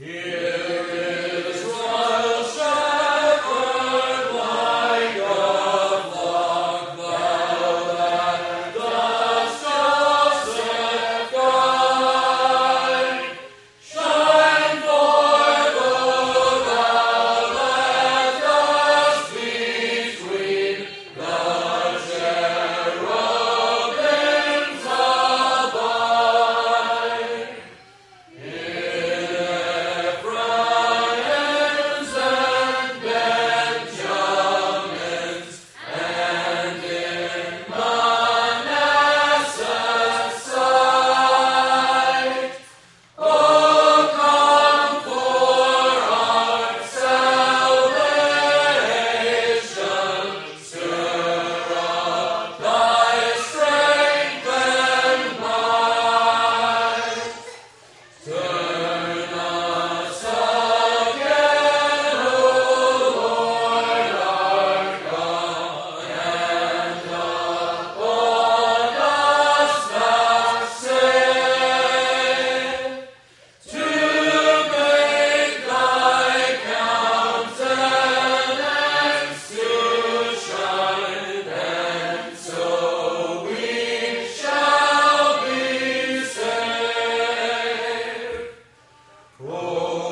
Yeah. Oh.